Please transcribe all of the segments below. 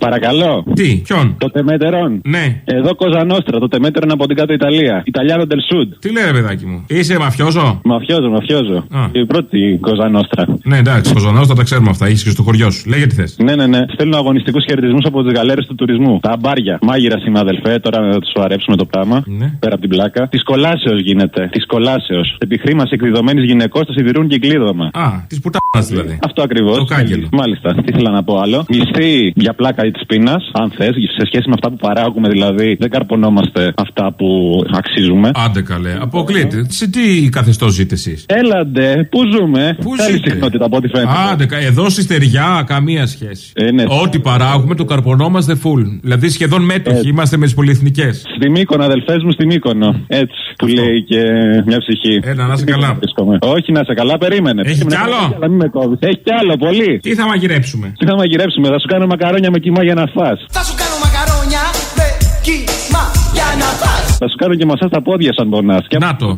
Παρακαλώ. Τι, ποιον; Το τεμέτερον. Ναι. Εδώ Κοζανόστρα. Το τεμέτερο είναι από την κάτω Ιταλία. Ιταλιάνο del Sud. Τι λέει, ρε παιδάκι μου; Είσαι μαφιόζο; Μαφιόζο, μαφιόζο. Α. Η πρώτη Κοζανόστρα. Ναι, εντάξει, ο Ζωνό τα ξέρουμε αυτά. Είσαι και στο χωριό σου. Λέγε τι θες. Ναι, ναι, ναι. Στέλνω αγωνιστικούς χαιρετισμούς από τις γαλέρες του τουρισμού. Τα μπάρια. Μάγειρα είμαι αδελφέ, τώρα να του αρέψουμε το πράγμα. Ναι. Πέρα από την πλάκα. Της κολάσεως γίνεται. Της κολάσεως. Επιχρήμαση εκδιδομένη γυναικός θα σιδηρούν και κλείδωμα. Α, της πουτάνας δηλαδή. Αυτό ακριβώς. Το κάγκελο. Μάλιστα. Τι ήθελα να πω άλλο. Μισθή για πλάκα της πείνας, αν θες, σε σχέση με αυτά που παράγουμε δηλαδή, δεν καρπονόμαστε αυτά που αξίζουμε. Άντε καλέ, αποκλείεται. Σε τι καθεστώς ζείτε εσείς; Έλαντε, πού ζούμε; Πού Άλλη ζείτε; συχνότητα από ό,τι φαίνεται. Άντε, κα- εδώ στη στεριά καμία σχέση. Ε, ναι. Ό,τι παράγουμε το καρπονόμαστε full. Δηλαδή σχεδόν μέτοχοι είμαστε με τις πολυεθνικές. Στη Μύκονο, αδελφές μου, στη Μύκονο. Έτσι, που λέει και μια ψυχή. Έλα, να είσαι καλά. Βρίσκομαι. Όχι, να σε καλά, περίμενε. Έχει Περίμενε, κι άλλο; έχει αλλά μην με κόβεις. Έχει κι άλλο, πολύ. Τι θα μαγειρέψουμε; Τι θα μαγειρέψουμε, θα σου κάνω μακαρόνια με κοιμά για να φας. Θα σου κάνω μακαρόνια με κύμα για να φας Θα σου κάνω και μασά στα πόδια σαν πονάς. Και... Να το.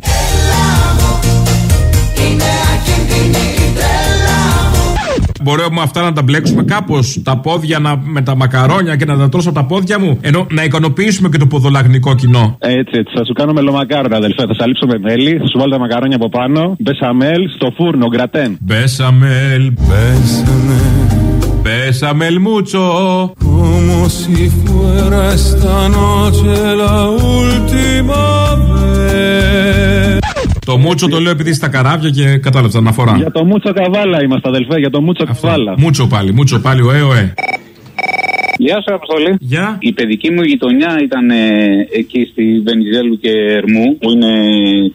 Είναι ακίνδυνη η τρέλα μου Μπορούμε αυτά να τα μπλέξουμε κάπως. Τα πόδια να, με τα μακαρόνια και να τα τρώσω από τα πόδια μου. Ενώ να ικανοποιήσουμε και το ποδολαγνικό κοινό. Έτσι, έτσι. Θα σου κάνω μελομακάρονα, αδελφέ. Θα σε με μέλι, θα σου βάλω τα μακαρόνια από πάνω. Μπεσαμέλ στο φούρνο, γκρατέν. Μπέσαμελ, μπέσαμελ μούτσο. Como si fuera esta noche la última vez. Το μούτσο το λέω επειδή είσαι στα καράβια και κατάλαβα την αναφορά. Για το μούτσο καβάλα είμαστε, αδελφέ. Για το μούτσο Αυτό. καβάλα. Μούτσο πάλι, μούτσο πάλι, ωε, ωε. Γεια σου, Αποστολή. Γεια. Η παιδική μου γειτονιά ήταν ε, εκεί στη Βενιζέλου και Ερμού, που είναι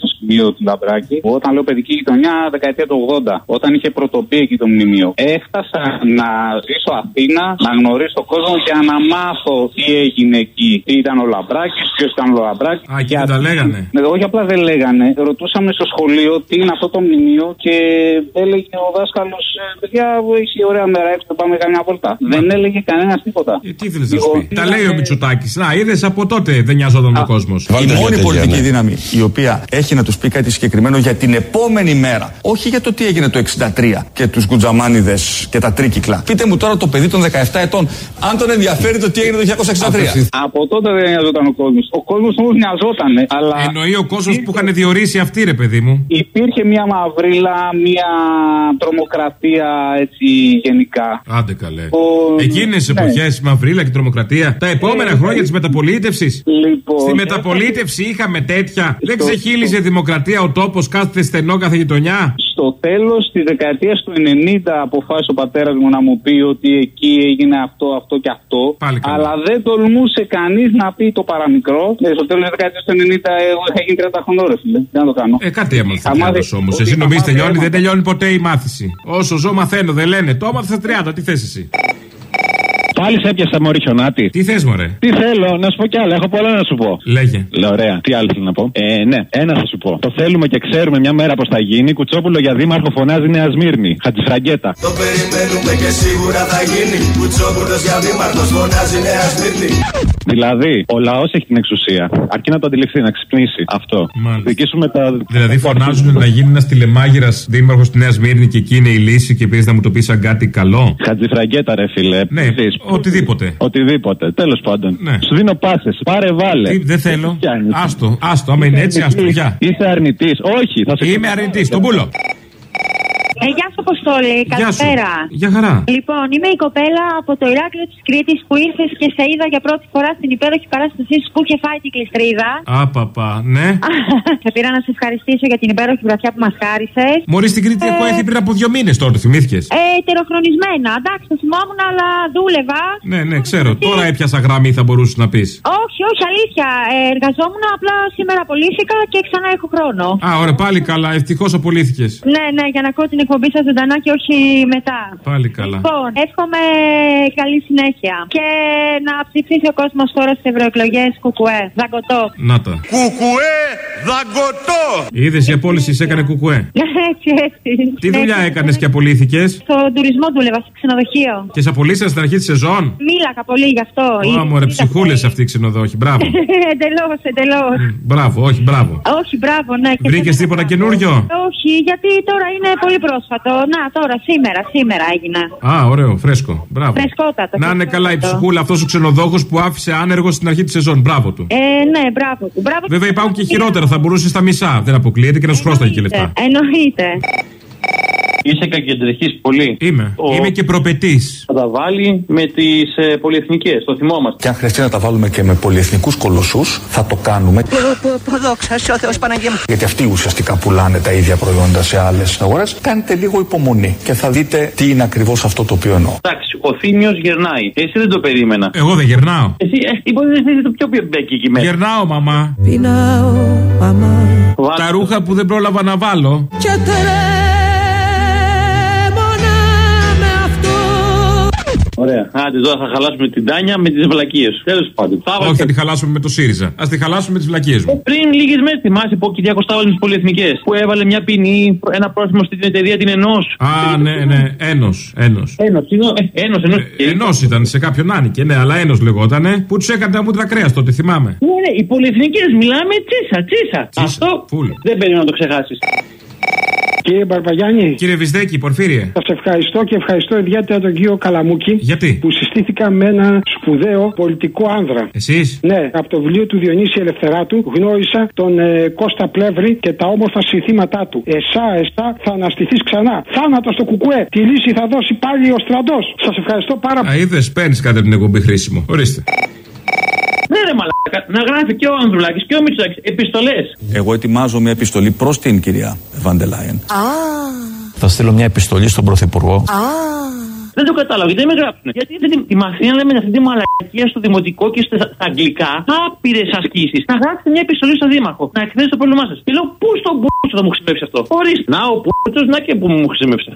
το σκηνείο του Λαμπράκη. Όταν λέω παιδική γειτονιά, δεκαετία του 80, όταν είχε πρωτοπεί εκεί το μνημείο. Έφτασα να ζήσω Αθήνα, να γνωρίσω τον κόσμο και να μάθω τι έγινε εκεί. Τι ήταν ο Λαμπράκης, ποιος ήταν ο Λαμπράκης. Α, εκεί δεν τα λέγανε. Ναι, όχι απλά δεν λέγανε. Ρωτούσαμε στο σχολείο τι είναι αυτό το μνημείο και έλεγε ο δάσκαλος: Παιδιά, έχει ωραία μέρα έξω, πάμε καμιά βολτά. Δεν έλεγε κανένας τίποτα. Ε, τι ήθελες να σου Εγώ πει; Τα είδα, λέει ο ε, Μητσοτάκης. Να, είδες από τότε δεν νοιάζονταν ο κόσμος. Η μόνη πολιτική δύναμη η οποία έχει να τους πει κάτι συγκεκριμένο για την επόμενη μέρα. Όχι για το τι έγινε το 63 και τους γκουτζαμάνιδες και τα τρίκυκλα. Πείτε μου τώρα το παιδί των 17 ετών, αν τον ενδιαφέρει το τι έγινε το 1963. Από τότε δεν νοιαζόταν ο κόσμος. Ο κόσμος όμως νοιαζόταν. Αλλά Εννοεί ο κόσμος που είχαν διορίσει αυτοί, ρε παιδί μου. υπήρχε μια μαυρίλα, μια τρομοκρατία έτσι γενικά. Άντε καλέ. Ο- Εκείνες τι ναι. εποχές, η μαυρίλα και η τρομοκρατία. Τα επόμενα χρόνια της μεταπολίτευσης. Λοιπόν, Στη μεταπολίτευση είχαμε τέτοια. Δεν Στο- ξεχύλιζε δημοκρατία ο τόπος, κάθε στενό, κάθε γειτονιά. Στο τέλος τη δεκαετία του 90 αποφάσισε ο πατέρας μου να μου πει ότι εκεί έγινε αυτό, αυτό και αυτό. Πάλι καλά. αλλά δεν τολμούσε κανείς να πει το παραμικρό. Ε, στο τέλος της δεκαετίας του 90 εγώ είχα γίνει 30 χρονών, ρε φίλε. Τι να το κάνω. Ε, κάτι έμαθε Θα μάθει- όμως. ότι Εσύ θα νομίζεις μάθει τελειώνει, αίμα. δεν τελειώνει ποτέ η μάθηση. Όσο ζω, μαθαίνω, δεν λένε. Το έμαθα στα 30, τι θες εσύ. Πάλι σε έπιασα μωρή χιονάτη. Τι θες, μωρέ; Τι θέλω, να σου πω κι άλλα. Έχω πολλά να σου πω. Λέγε. Λέω, ωραία. Τι άλλο θέλω να πω; Ε, ναι, ένα θα σου πω. Το θέλουμε και ξέρουμε μια μέρα πώ θα γίνει. Κουτσόπουλο για δήμαρχο φωνάζει Νέα Σμύρνη. Χατζηφραγκέτα. Το περιμένουμε και σίγουρα θα γίνει Κουτσόπουλος για δήμαρχος φωνάζει Νέα Σμύρνη Δηλαδή, ο λαός έχει την εξουσία. Αρκεί να το αντιληφθεί, να ξυπνήσει. Αυτό. Μάλιστα. Δικήσουμε τα. Δηλαδή φωνάζουν να γίνει ένας τηλεμάγειρας δήμαρχος στη Νέα Σμύρνη και εκεί είναι η λύση και πεις να μου το πεις σαν κάτι καλό; Χατζηφραγκέτα, ρε φίλε. Ναι, Δεις. οτιδήποτε. Οτιδήποτε. Τέλος πάντων. Ναι. Σου δίνω πάσε. Πάρε, βάλε. Τι, δεν θέλω. Τι κάνεις; Άστο, άστο. Άμα είναι έτσι, άστο. Γεια. Είσαι αρνητής. Όχι, θα σε Είμαι αρνητής, τον πούλο. Ε, γεια σου, Αποστόλη. Γεια σου. Καλησπέρα. Για χαρά. Λοιπόν, είμαι η κοπέλα από το Ηράκλειο της Κρήτης που ήρθες και σε είδα για πρώτη φορά στην υπέροχη παράστασή σου που είχε φάει την κλειστρίδα. Άπαπα, ναι. σε πήρα να σε ευχαριστήσω για την υπέροχη βραδιά που μας χάρισες. Μωρή στην Κρήτη έχω έρθει πριν από δύο μήνες τώρα, το θυμήθηκες; Ε, τεροχρονισμένα. Εντάξει, το θυμόμουν, αλλά δούλευα. Ναι, ναι, ξέρω. Τώρα έπιασα γραμμή, θα μπορούσες να πεις. Όχι, όχι, αλήθεια. Ε, εργαζόμουν, απλά σήμερα απολύθηκα και ξανά έχω χρόνο. Α, ωραία, πάλι καλά. Ευτυχώς απολύθηκες. Ναι, ναι, για να ακούω την εκπομπή σας ζωντανά και όχι μετά. Πάλι καλά. Λοιπόν, εύχομαι καλή συνέχεια. Και να ψηφίσει ο κόσμος τώρα στις ευρωεκλογές Κουκουέ. Δαγκωτό. Να τα. Κουκουέ δαγκωτό. Είδε η απόλυση σε έκανε κουκουέ. έτσι, έτσι. Τι δουλειά Έτσι. έκανες και απολύθηκες; Στον τουρισμό δούλευα, στο ξενοδοχείο. Και σε απολύσαν στην αρχή της σεζόν; Μίλακα πολύ γι' αυτό. Ω, μωρέ, ψυχούλες αυτοί οι ξενοδόχοι. Μπράβο. εντελώς, εντελώς. Μπράβο, όχι, μπράβο. Όχι, μπράβο, ναι. Και Βρήκες σε- τίποτα καινούριο; Όχι, γιατί τώρα είναι πολύ πρωί. Πρόσφατο. Να, τώρα, σήμερα, σήμερα έγινα. Α, ωραίο, φρέσκο. Μπράβο. Φρεσκότατο. Να είναι φρεσκότατο. καλά η ψυχούλα αυτός ο ξενοδόχος που άφησε άνεργο στην αρχή της σεζόν. Μπράβο του. Ε, ναι, μπράβο του. Μπράβο Βέβαια του. υπάρχουν και χειρότερα, θα μπορούσε στα μισά. Δεν αποκλείεται και να σου χρώσταγε και λεφτά. Εννοείται. Είσαι κακεντρεχή πολύ. Είμαι. Ο- Είμαι και προπετής. Θα τα βάλει με τις ε, πολυεθνικές, το θυμόμαστε. Και αν χρειαστεί να τα βάλουμε και με πολυεθνικούς κολοσσούς, θα το κάνουμε. Δόξα σε ο Θεός Παναγία μου. Γιατί αυτοί ουσιαστικά πουλάνε τα ίδια προϊόντα σε άλλες αγορές. Κάντε λίγο υπομονή και θα δείτε τι είναι ακριβώς αυτό το οποίο εννοώ. Εντάξει, ο Θήμιος γερνάει. Εσύ δεν το περίμενα. Εγώ δεν γερνάω. Εσύ ε, υποτίθεται ότι είσαι το πιο μπέκι εκεί μέσα. Γερνάω, μαμά. Πεινάω, μαμά. Βάλ- Τα ρούχα που δεν πρόλαβα να βάλω. Και τρέμωνα Ωραία. Άντε τώρα θα χαλάσουμε την Τάνια με τις βλακίες σου. Τέλος πάντων. Θα Όχι, θα τη χαλάσουμε με το ΣΥΡΙΖΑ. Α τη χαλάσουμε με τις βλακίες μου. Πριν λίγες μέρες θυμάσαι που ο Κυριάκο Στάβαλη τι πολυεθνικές. Που έβαλε μια ποινή, ένα πρόστιμο στην εταιρεία την Ενός. Α, ναι, ναι, ένος. Ένος. Ένος, ένος, ενό. Ενό ήταν σε κάποιον άνοικε, ναι, αλλά ένος λεγότανε. Που τους έκανε τα μούτρα κρέας τότε, θυμάμαι. Ναι, ναι, οι πολυεθνικές μιλάμε τσίσα, τσίσα. Τσίσα, Αυτό φουλ. δεν περίμενα να το ξεχάσεις. Κύριε Μπαρμπαγιάννη, Κύριε Βυσδέκη, Πορφύριε. σας ευχαριστώ και ευχαριστώ ιδιαίτερα τον κύριο Καλαμούκη Γιατί; που συστήθηκα με ένα σπουδαίο πολιτικό άνδρα. Εσείς; Ναι, από το βιβλίο του Διονύση Ελευθεράτου γνώρισα τον ε, Κώστα Πλεύρη και τα όμορφα συνθήματά του. Εσά, εσά, θα αναστηθείς ξανά. Θάνατος στο κουκουέ. Τη λύση θα δώσει πάλι ο στρατός. Σας ευχαριστώ πάρα πολύ. Α, είδες, παίρνεις κάτι από την εκπομπή χρήσιμο. Ορίστε. Ναι, ρε μαλάκα. Να γράφει και ο Ανδρουλάκης και ο Μητσάκη επιστολές. Εγώ ετοιμάζω μια επιστολή προς την κυρία Βαντελάιεν. Α, Θα στείλω μια επιστολή στον Πρωθυπουργό. α. Δεν το κατάλαβα, γιατί δεν με γράψουν. Γιατί αυτή τη, τη μαθήνα λέμε αυτή τη μαλακία στο δημοτικό και στα, στα αγγλικά. Άπειρες ασκήσεις. Να γράψετε μια επιστολή στον Δήμαρχο. Να εκθέσετε το πρόβλημά σας. Και λέω, πού στον μπούτσο θα μου χρησιμεύσει αυτό; Ορίστε. Να ο μπούτσο, να και που μου χρησιμεύσει.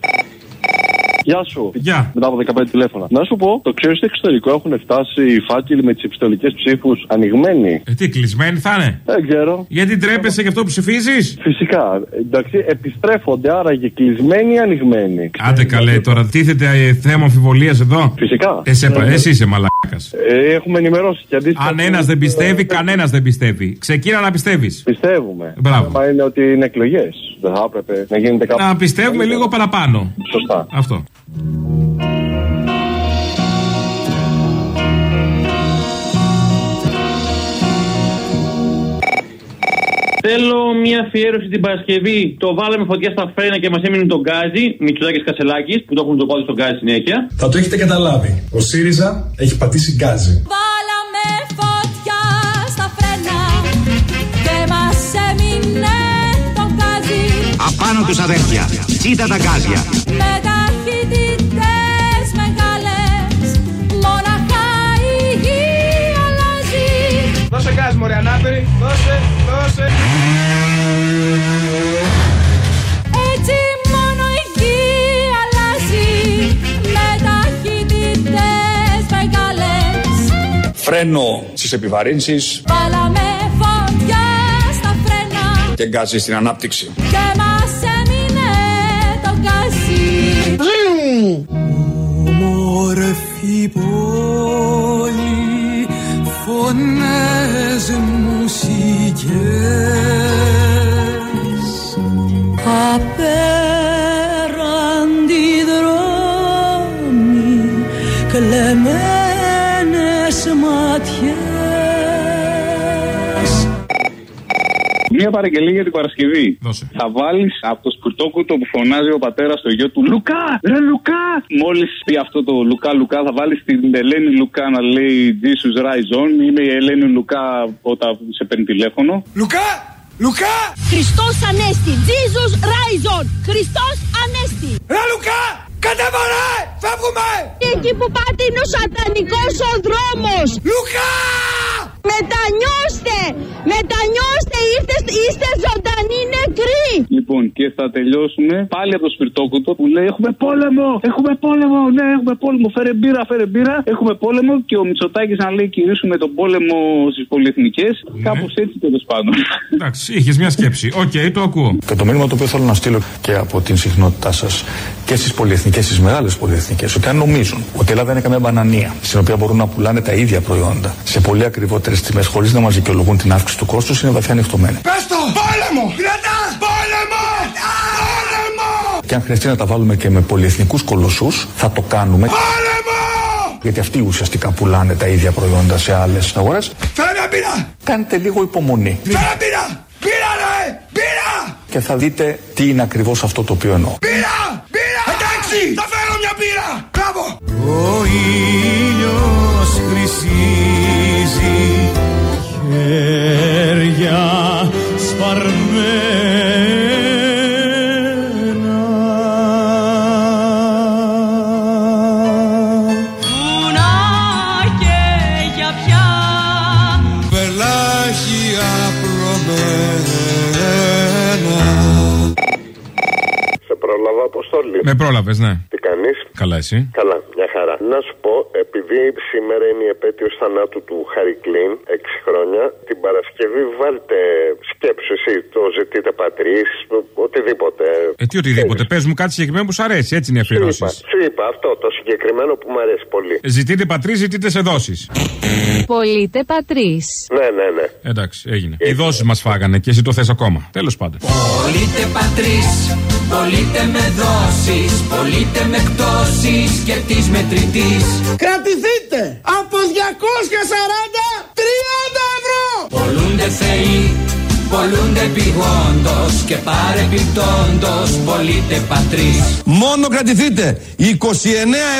Γεια σου. Γεια. Μετά από 15 τηλέφωνα. Να σου πω, το ξέρω στο εξωτερικό έχουν φτάσει οι φάκελοι με τις επιστολικές ψήφους ανοιγμένοι. Ε, τι, κλεισμένοι θα είναι; Δεν ξέρω. Γιατί τρέπεσαι για αυτό που ψηφίζεις; Φυσικά. Εντάξει, επιστρέφονται άραγε κλεισμένοι ή ανοιγμένοι. Άντε καλέ τώρα, τίθεται ε, θέμα αμφιβολίας εδώ. Φυσικά. Εσύ, εσύ είσαι μαλάκας. Ε, έχουμε ενημερώσει και αντίστοιχα. Αν ένας δεν πιστεύει, κανένας δεν πιστεύει. Ξεκίνα να πιστεύεις. Πιστεύουμε. Μπράβο. Μα είναι ότι είναι εκλογές. Δεν θα έπρεπε να γίνεται κάποιο. Να πιστεύουμε λίγο παραπάνω. Σωστά. Αυτό. Θέλω μια αφιέρωση την Παρασκευή. Το βάλαμε φωτιά στα φρένα και μας έμεινε τον γκάζι. Μητσουδάκη Κασελάκης που το έχουν το κόδι στον γκάζι συνέχεια. Θα το έχετε καταλάβει. Ο ΣΥΡΙΖΑ έχει πατήσει γκάζι. Βάλαμε φωτιά στα φρένα και μας έμεινε το γκάζι Απάνω τους αδέρφια. Κοίτα τα γκάζια. Μωρέ ανάπηρη. Δώσε, δώσε. έτσι μόνο η γη αλλάζει. Με ταχύτητες μεγάλες Φρένο στις επιβαρύνσεις. Βάλαμε φωτιά στα φρένα. Και γκάζι στην ανάπτυξη. και μας έμεινε το γκάζι. Όμορφη πόλη, φωνές, μουσικές. Απέραντι δρόμοι, κλεμμένες Μια παραγγελία για την Παρασκευή. Δώσε. Θα βάλεις από το σπουρτόκουτο που φωνάζει ο πατέρας στο γιο του Λουκά! Ρε Λουκά! Μόλις πει αυτό το Λουκά Λουκά, θα βάλεις την Ελένη Λουκά να λέει Jesus Rise On. Είμαι η Ελένη Λουκά όταν σε παίρνει τηλέφωνο. Λουκά! Λουκά! Χριστός Ανέστη Jesus Rise On Χριστός Ανέστη Ρε Λουκά! Κατέβαλε! Φεύγουμε! Εκεί που πάτε είναι ο σατανικός ο δρόμος Λουκά! Μετανιώστε Μετανιώστε είστε, είστε ζωντανοί. νεκροί Λοιπόν, και θα τελειώσουμε πάλι από το σπιρτόκουτο που λέει: Έχουμε πόλεμο! Έχουμε πόλεμο! Ναι, έχουμε πόλεμο! Φέρε μπύρα, φέρε μπύρα! Έχουμε πόλεμο και ο Μητσοτάκης να λέει: Κυρίσουμε τον πόλεμο στις πολυεθνικές. Ναι. Κάπως έτσι τέλος πάντων. Εντάξει, είχες μια σκέψη. Οκ, το ακούω. Και το μήνυμα το οποίο θέλω να στείλω και από την συχνότητά σας και στις πολυεθνικές, στις μεγάλες πολυεθνικές, ότι αν νομίζουν ότι η Ελλάδα είναι καμία μπανανία, στην οποία μπορούν να πουλάνε τα ίδια προϊόντα σε πολύ ακριβότερες τιμές χωρίς να μας δικαιολογούν την αύξηση του κόστους, είναι βαθιά νυχτωμένοι. Πες το! Πόλεμο! Κρατά! Πόλεμο! Πόλεμο! Και αν χρειαστεί να τα βάλουμε και με πολυεθνικούς κολοσσούς, θα το κάνουμε. Γιατί αυτοί ουσιαστικά πουλάνε τα ίδια προϊόντα σε άλλες αγορές. Φέρε μια πίρα! Κάντε λίγο υπομονή. Φέρε πίρα! Πίρα ρε! Πίρα! Και θα δείτε τι είναι ακριβώς αυτό το οποίο εννοώ. Πίρα! Πίρα! Εντάξει! Θα φέρω μια πίρα! Μπράβο! Ο ήλιος χρυσίζει χέρια σπαρμένα Με πρόλαβες, ναι. Τι κάνεις; Καλά, εσύ. Καλά, μια χαρά. Να σου πω, επειδή σήμερα είναι η επέτειος θανάτου του Χαρικλίν, 6 χρόνια, την Παρασκευή βάλτε σκέψου εσύ, το ζητείτε πατρίς, οτιδήποτε. Ε, τι οτιδήποτε. Πες μου κάτι συγκεκριμένο που σου αρέσει. Έτσι είναι οι Σου είπα, αφιερώσεις. σου είπα αυτό, το συγκεκριμένο που μου αρέσει πολύ. Ζητείτε πατρίς, ζητείτε σε δόσεις. Πολύτε πατρίς. Ναι, ναι, ναι. Εντάξει, έγινε. Οι δόσεις μας φάγανε και εσύ το θες ακόμα. Τέλος πάντων. Πολύτε πατρίς, πολύτε με δόσεις, πολύτε με εκτόσεις και της μετρητής. Κρατηθείτε από 240 30 ευρώ! Πολλούνται θεοί, πολλούνται πηγόντος και παρεπιπτόντος, πολύτε πατρίς. Μόνο κρατηθείτε 29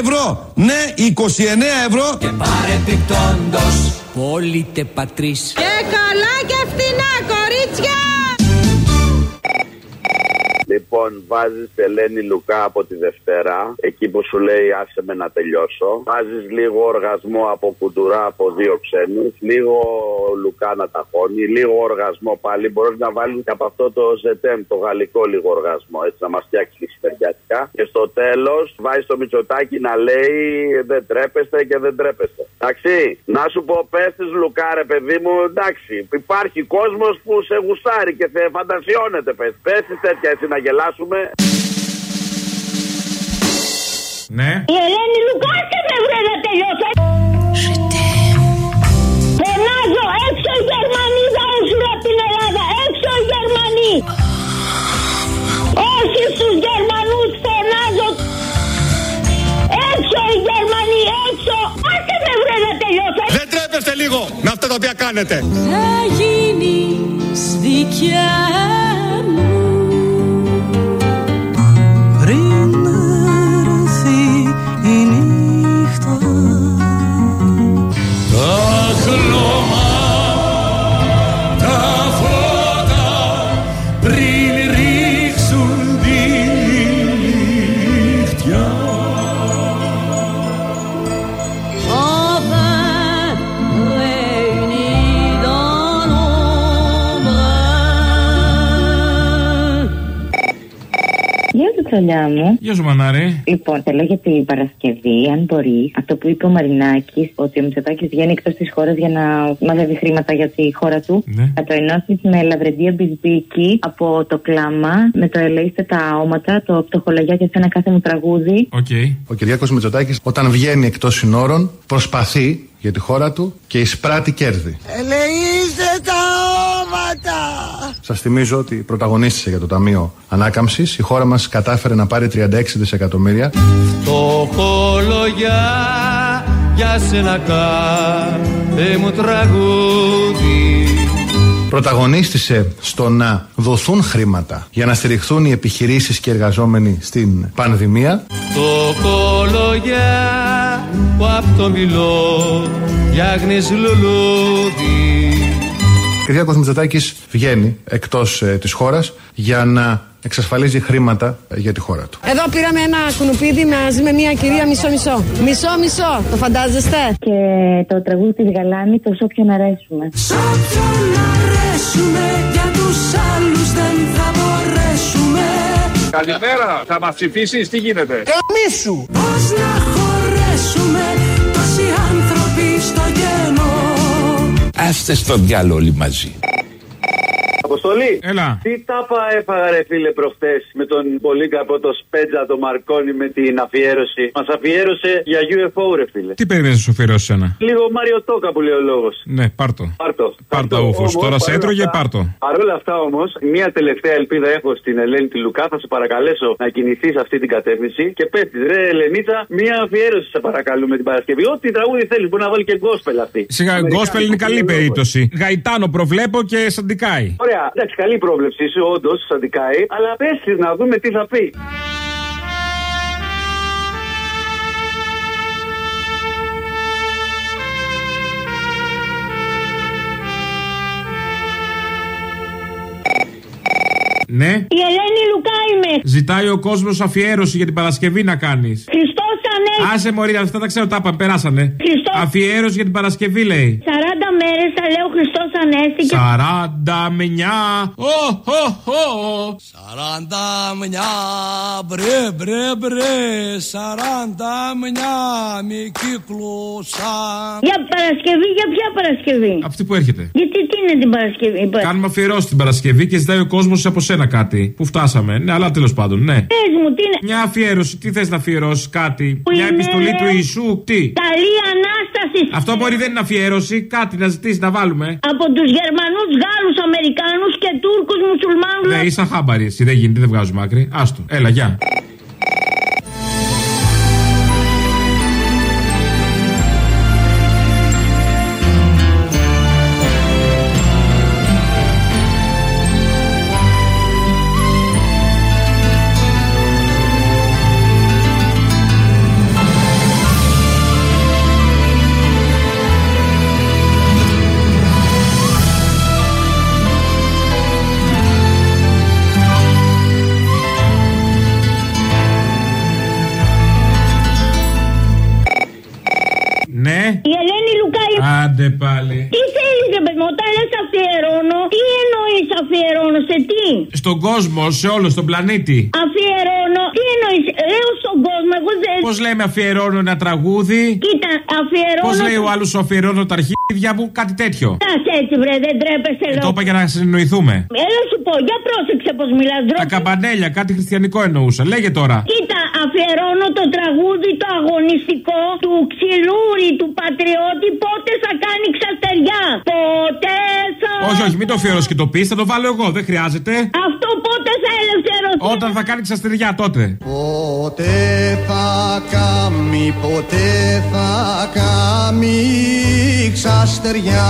ευρώ! Ναι, 29 ευρώ! Και παρεπιπτόντος, πολύτε πατρίς. Και καλά και φτηνά Λοιπόν, βάζεις Ελένη Λουκά από τη Δευτέρα, εκεί που σου λέει άσε με να τελειώσω. Βάζεις λίγο οργασμό από κουντουρά από δύο ξένους, λίγο Λουκά να ταχώνει, λίγο οργασμό πάλι. Μπορείς να βάλεις και από αυτό το ζετέμ, το γαλλικό λίγο οργασμό, έτσι να μας φτιάξει λησπεριάτικα. Και στο τέλος βάζεις το μυτσοτάκι να λέει δεν τρέπεστε και δεν τρέπεστε. Εντάξει, να σου πω πες της Λουκά, ρε παιδί μου, εντάξει, υπάρχει κόσμος που σε γουστάρει και σε φαντασιώνεται, πες. Πες τέτοια έτσι να γελάσουμε. Ναι. Η Ελένη Λουκάστε με βρε να τελειώσω. Φωνάζω έξω οι Γερμανοί θα έρθουν από την Ελλάδα. Έξω οι Γερμανοί. Όχι στους Γερμανούς φωνάζω. Έξω οι Γερμανοί έξω. Άστε με βρε να τελειώσω. Δεν τρέπεστε λίγο με αυτά τα οποία κάνετε! Θα γίνεις δικιά μου σου, Τσολιά μου. Γεια σου, Μανάρη. Λοιπόν, θέλω για την Παρασκευή, αν μπορεί, αυτό που είπε ο Μαρινάκης, ότι ο Μητσοτάκης βγαίνει εκτός της χώρας για να μαζεύει χρήματα για τη χώρα του. Ναι. Να το ενώσεις με Λαβρεντία Μπισμπίκη από το κλάμα, με το ελέγχτε τα όματα, το φτωχολογιά και σε ένα κάθε μου τραγούδι. Ο Κυριάκος Μητσοτάκης όταν βγαίνει εκτός συνόρων προσπαθεί για τη χώρα του και εισπράττει κέρδη. Ελεήστε τα όματα! Σας θυμίζω ότι πρωταγωνίστησε για το Ταμείο Ανάκαμψης. Η χώρα μας κατάφερε να πάρει 36 δισεκατομμύρια. Το χολογιά για σένα κάθε μου τραγούδι Πρωταγωνίστησε στο να δοθούν χρήματα για να στηριχθούν οι επιχειρήσεις και οι εργαζόμενοι στην πανδημία. Το κολογιά που απ' το μιλό γιάγνες λουλούδι Κυριάκος Μητσοτάκης βγαίνει εκτός ε, της χώρας για να εξασφαλίζει χρήματα ε, για τη χώρα του. Εδώ πήραμε ένα κουνουπίδι μαζί με μια κυρία μισό-μισό. Μισό-μισό, το φαντάζεστε; Και το τραγούδι της Γαλάνης, το σ' όποιον αρέσουμε. Σ' όποιον αρέσουμε για τους άλλους δεν θα μπορέσουμε Καλημέρα, θα μας ψηφίσεις, τι γίνεται; Καμίσου Πώς να Άστε στο διάλογο όλοι μαζί. Αποστολή. Έλα. Τι τάπα έφαγα, ρε φίλε, προχτέ με τον πολύ καπό το Σπέτζα, το Μαρκόνι με την αφιέρωση; Μας αφιέρωσε για UFO, ρε φίλε. Τι περιμένεις να σου αφιερώσει ένα; Λίγο Μάριο Τόκα που λέει ο λόγος. Ναι, πάρτο. Πάρτο. Πάρτο ούφος. Τώρα σε έτρωγε, πάρτο. Παρ' όλα αυτά όμως, μια τελευταία ελπίδα έχω στην Ελένη τη Λουκά. Θα σε παρακαλέσω να κινηθείς σε αυτή την κατεύθυνση και πε τη, ρε Ελενίτσα, μια αφιέρωση σε παρακαλούμε την Παρασκευή. Ό,τι τραγούδι θέλεις, μπορεί να βάλει και γκόσπελ αυτή. Σιγά, γκόσπελ είναι καλή περίπτωση. Γαϊτάνο προβλέπω και σαντικάει. Ωραία, εντάξει, καλή πρόβλεψη σου, όντως, σαντικάει, αλλά πες της να δούμε τι θα πει. Ναι. Η Ελένη Λουκά είμαι. Ζητάει ο κόσμος αφιέρωση για την Παρασκευή να κάνεις. Χριστός Ανέστη. Άσε μωρή, αυτά τα ξέρω, τα είπαμε, περάσανε. Χριστός. Αφιέρωση για την Παρασκευή λέει. 40 μέρε θα λέω Χριστός Ανέστη και. Σαράντα μενιά. Ω, ω, ω. Σαράντα μνιά, μπρε, μπρε, μπρε, σαράντα μνιά, μη κύκλωσαν. Για Παρασκευή, για ποια Παρασκευή; Αυτή που έρχεται. Γιατί τι είναι την Παρασκευή. Κάνουμε αφιερώσεις την Παρασκευή και ζητάει ο κόσμος από σένα κάτι. Που φτάσαμε. Ναι, αλλά τέλος πάντων, ναι. Πες μου, τι είναι. Μια αφιέρωση, τι θες να αφιερώσεις, κάτι; Που Μια είναι, επιστολή ρε. του Ιησού, τι; Καλή Ανάσταση. Αυτό μπορεί δεν είναι αφιέρωση, κάτι να ζητήσει να βάλουμε. Από τους Γερμανούς, Γάλλους, Αμερικάνου και Τούρκους μουσουλμάνους. Ναι, είσαι χάμπαρη, εσύ δεν γίνεται, δεν βγάζουμε άκρη. Άστο, έλα, γεια. Ναι. Η Ελένη Λουκά είμαι. Άντε πάλι. Τι θέλεις, ρε παιδί μου, όταν λες αφιερώνω, τι εννοείς αφιερώνω, σε τι; Στον κόσμο, σε όλο τον πλανήτη. Αφιερώνω, τι εννοείς, λέω στον κόσμο, εγώ δεν. Πώς λέμε αφιερώνω ένα τραγούδι; Κοίτα, αφιερώνω. Πώς λέει ο άλλος αφιερώνω τα αρχίδια μου, κάτι τέτοιο. Κάτσε έτσι, βρε, δεν τρέπεσαι, Ε, λέω. το είπα για να συνεννοηθούμε. Έλα σου πω, για πρόσεξε πώς μιλάς, Τα ντροπή. καμπανέλια, κάτι χριστιανικό εννοούσα. Λέγε τώρα. Κοίτα, αφιερώνω το τραγούδι το αγωνιστικό του ξυλούρι του πατριώτη. Πότε θα κάνει ξαστεριά. Πότε θα. Όχι, όχι, μην το αφιερώσεις και το πεις, θα το βάλω εγώ, δεν χρειάζεται. Αυτό πότε θα ελευθερωθεί. Όταν θα κάνει ξαστεριά, τότε. Ποτέ θα κάμει, ποτέ θα κάμει ξαστεριά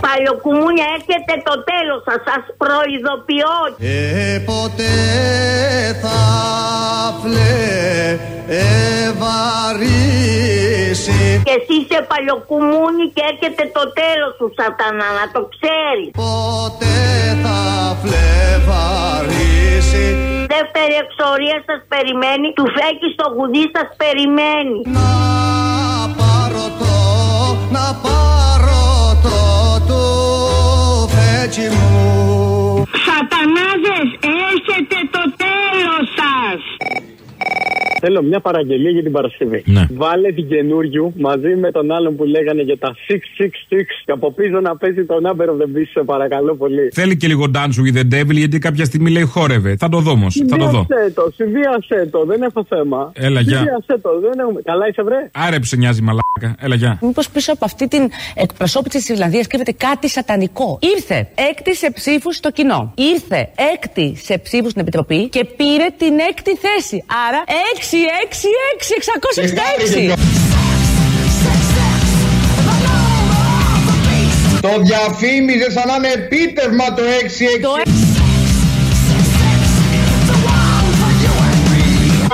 Παλιοκουμούνια έρχεται το τέλος σας, σας προειδοποιώ. και ποτέ θα φλεβαρίσει Και εσύ είσαι παλιοκουμούνι και έρχεται το τέλος σου σατανά, να το ξέρεις. ποτέ θα φλεβαρίσει Δεύτερη εξορία σας περιμένει, του φέκει στο γουδί σας περιμένει. να πάρω το, να πάρω το του φέτσι μου Σατανάδες, έρχεται το τέλος σας. Θέλω μια παραγγελία για την Παρασκευή. Ναι. Βάλε την καινούριου μαζί με τον άλλον που λέγανε για τα 666 και από πίσω να παίζει τον Number of the Beast, σε παρακαλώ πολύ. Θέλει και λίγο Dance with the Devil γιατί κάποια στιγμή λέει χόρευε. Θα το δω όμως. Θα το δω. Συνδύασέ το, συνδύασέ το, δεν έχω θέμα. Έλα, γεια. Συνδύασέ το, δεν έχουμε. Καλά είσαι, βρε. Άρε που σε νοιάζει μαλάκα. Έλα, γεια. Μήπως πίσω από αυτή την εκπροσώπηση της Ιρλανδίας κρύβεται κάτι σατανικό. Ήρθε έκτη σε ψήφους στο κοινό. Ήρθε έκτη σε ψήφους στην Επιτροπή και πήρε την έκτη θέση. Άρα 6, 6, 6, 666. Το διαφήμιζε σαν να είναι επίτευγμα το 666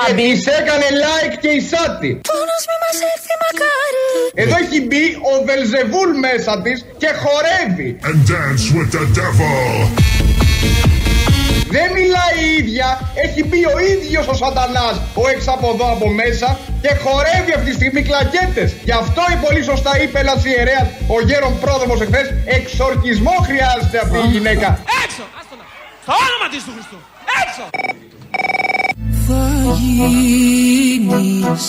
Και της έκανε like και η Σάτι Εδώ έχει μπει ο Βελζεβούλ μέσα της και χορεύει. And dance with the devil. Δεν μιλάει η ίδια, έχει μπει ο ίδιος ο σατανάς ο εξ από εδώ από μέσα και χορεύει αυτή τη στιγμή κλακέτες. Γι' αυτό η πολύ σωστά είπε ένας ιερέας, ο γέρον πρόδρομος εχθές, εξορκισμό χρειάζεται αυτή η γυναίκα. Έξω! Άστονα! Στο όνομα της του Χριστού! Έξω! Θα γίνεις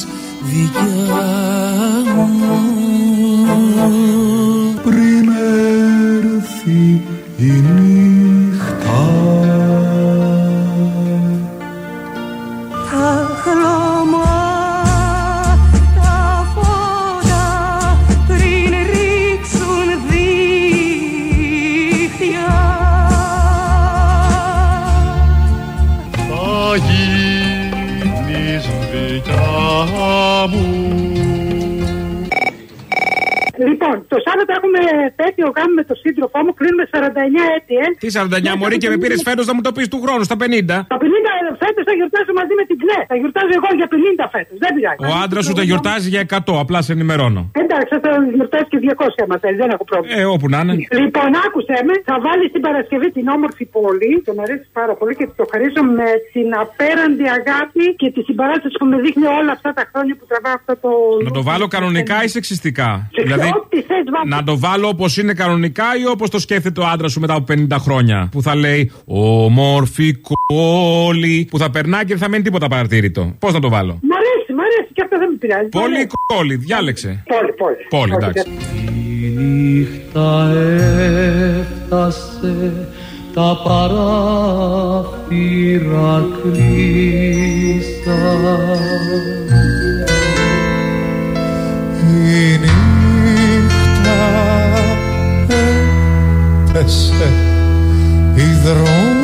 δικιά μου έχουμε τέτοιο γάμο με τον σύντροφό μου, κλείνουμε 49 έτη, ε. Τι 49 μωρή και με πήρες φέτος να μου το πεις του χρόνου στα 50. Τα 50 φέτος θα γιορτάσω μαζί με την Κλέ. Θα γιορτάζω εγώ για 50 φέτος. Δεν πειράζει. Ο άντρας σου τα γιορτάζει για 100, απλά σε ενημερώνω. Εντάξει, θα γιορτάσει και 200 άμα θέλεις, δεν έχω πρόβλημα. Ε, όπου να είναι. Λοιπόν, άκουσε με, θα βάλει την Παρασκευή την όμορφη πόλη, τον αρέσει πάρα πολύ και το χαρίσω με την απέραντη αγάπη και τη συμπαράσταση που με δείχνει όλα αυτά τα χρόνια που τραβά αυτό το. Να το βάλω κανονικά ή σεξιστικά; Σε Δηλαδή, ό,τι θες, βάλε. να το βάλω όπως είναι κανονικά ή όπως το σκέφτεται ο άντρας σου μετά από 50 χρόνια. Που θα λέει Όμορφη κόλλη. Που θα περνάει και δεν θα μένει τίποτα παρατήρητο. Πώς να το βάλω; Μ' αρέσει, μ' αρέσει και αυτό δεν με πειράζει. Μ' Πολύ αρέσει. κόλλη, διάλεξε. Πόλη, πόλη. Πόλη, εντάξει. νύχτα έφτασε τα παράθυρα κλείσαν νύχτα έπεσε οι δρόμοι